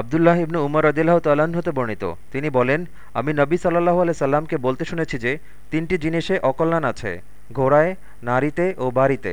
আবদুল্লাহ ইবনু উমর রদিল্লাহ হতে বর্ণিত। তিনি বলেন, আমি নবী সাল্লাহ আলাই সাল্লামকে বলতে শুনেছি যে, তিনটি জিনিসে অকল্যাণ আছে, ঘোড়ায়, নারীতে ও বাড়িতে।